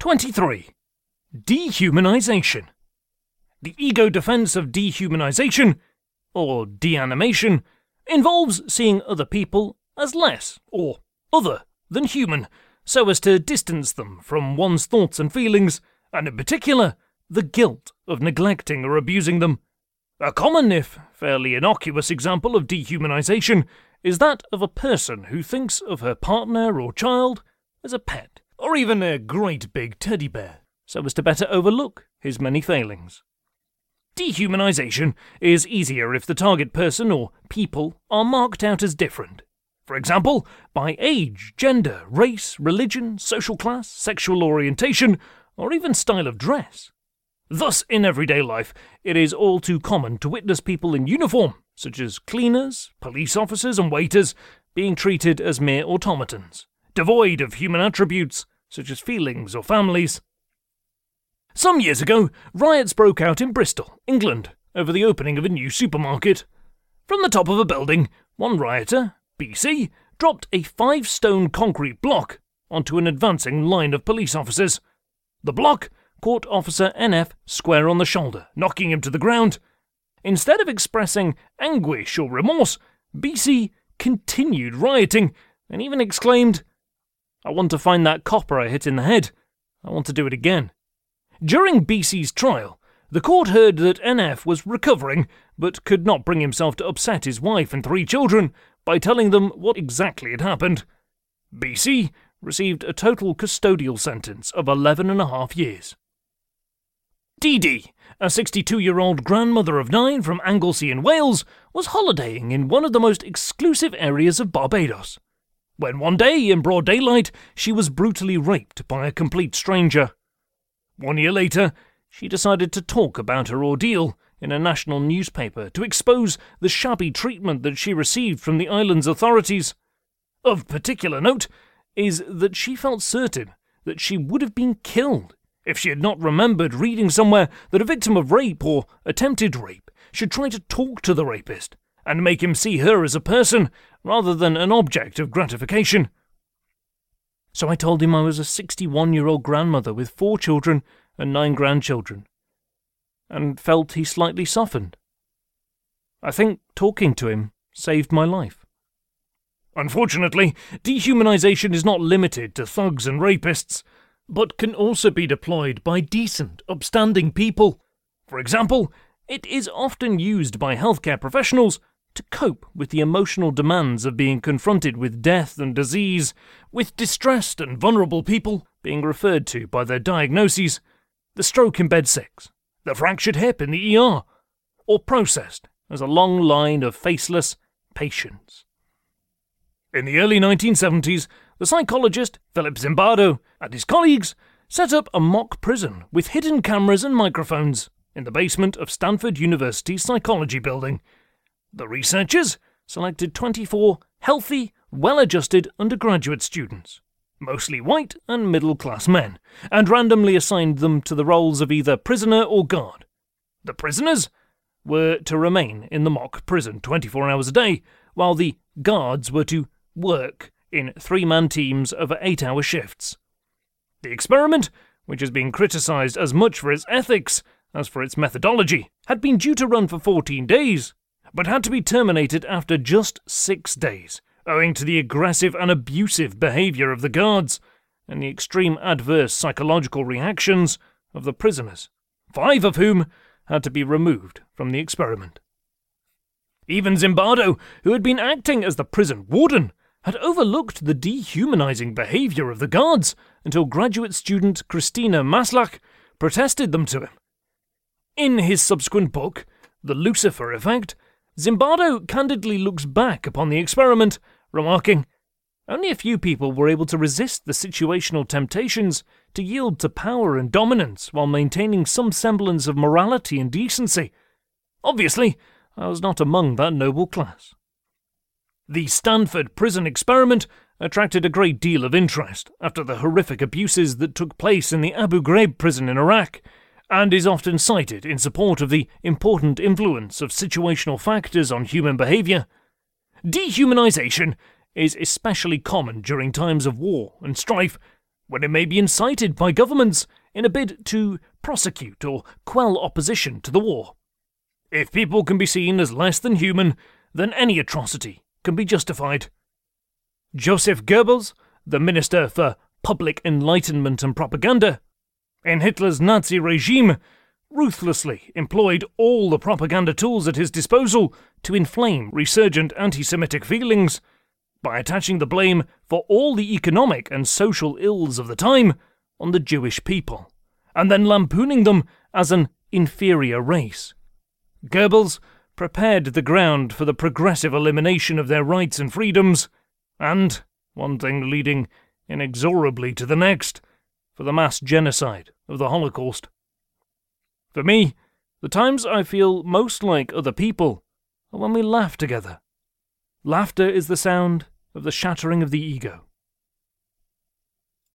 23. Dehumanization. The ego defense of dehumanization, or deanimation, involves seeing other people as less or other than human, so as to distance them from one's thoughts and feelings, and in particular, the guilt of neglecting or abusing them. A common, if fairly innocuous, example of dehumanization is that of a person who thinks of her partner or child as a pet, or even a great big teddy bear, so as to better overlook his many failings. Dehumanization is easier if the target person or people are marked out as different. For example, by age, gender, race, religion, social class, sexual orientation, or even style of dress. Thus, in everyday life, it is all too common to witness people in uniform, such as cleaners, police officers, and waiters, being treated as mere automatons, devoid of human attributes, such as feelings or families. Some years ago, riots broke out in Bristol, England, over the opening of a new supermarket. From the top of a building, one rioter, BC, dropped a five stone concrete block onto an advancing line of police officers. The block caught Officer NF square on the shoulder, knocking him to the ground. Instead of expressing anguish or remorse, BC continued rioting and even exclaimed, I want to find that copper I hit in the head. I want to do it again. During BC's trial, the court heard that NF was recovering, but could not bring himself to upset his wife and three children by telling them what exactly had happened. BC received a total custodial sentence of 11 and a half years. Dee Dee, a 62 year old grandmother of nine from Anglesey in Wales, was holidaying in one of the most exclusive areas of Barbados. When one day, in broad daylight, she was brutally raped by a complete stranger. One year later, she decided to talk about her ordeal in a national newspaper to expose the shabby treatment that she received from the island's authorities. Of particular note is that she felt certain that she would have been killed if she had not remembered reading somewhere that a victim of rape or attempted rape should try to talk to the rapist and make him see her as a person rather than an object of gratification. So I told him I was a 61 year old grandmother with four children and nine grandchildren, and felt he slightly softened. I think talking to him saved my life. Unfortunately, dehumanization is not limited to thugs and rapists but can also be deployed by decent, upstanding people. For example, it is often used by healthcare professionals to cope with the emotional demands of being confronted with death and disease, with distressed and vulnerable people being referred to by their diagnoses, the stroke in bed six, the fractured hip in the ER, or processed as a long line of faceless patients. In the early 1970s, the psychologist Philip Zimbardo and his colleagues set up a mock prison with hidden cameras and microphones in the basement of Stanford University's psychology building. The researchers selected 24 healthy, well adjusted undergraduate students, mostly white and middle class men, and randomly assigned them to the roles of either prisoner or guard. The prisoners were to remain in the mock prison 24 hours a day, while the guards were to work in three man teams over eight hour shifts. The experiment, which has been criticised as much for its ethics as for its methodology, had been due to run for 14 days, but had to be terminated after just six days, owing to the aggressive and abusive behaviour of the guards and the extreme adverse psychological reactions of the prisoners, five of whom had to be removed from the experiment. Even Zimbardo, who had been acting as the prison warden, had overlooked the dehumanizing behavior of the guards until graduate student Christina Maslach protested them to him. In his subsequent book, The Lucifer Effect, Zimbardo candidly looks back upon the experiment, remarking, Only a few people were able to resist the situational temptations to yield to power and dominance while maintaining some semblance of morality and decency. Obviously, I was not among that noble class. The Stanford prison experiment attracted a great deal of interest after the horrific abuses that took place in the Abu Ghraib prison in Iraq, and is often cited in support of the important influence of situational factors on human behaviour. Dehumanization is especially common during times of war and strife, when it may be incited by governments in a bid to prosecute or quell opposition to the war. If people can be seen as less than human, then any atrocity can be justified. Joseph Goebbels, the Minister for Public Enlightenment and Propaganda, in Hitler's Nazi regime, ruthlessly employed all the propaganda tools at his disposal to inflame resurgent anti Semitic feelings by attaching the blame for all the economic and social ills of the time on the Jewish people, and then lampooning them as an inferior race. Goebbels prepared the ground for the progressive elimination of their rights and freedoms, and, one thing leading inexorably to the next, for the mass genocide of the Holocaust. For me, the times I feel most like other people are when we laugh together. Laughter is the sound of the shattering of the ego.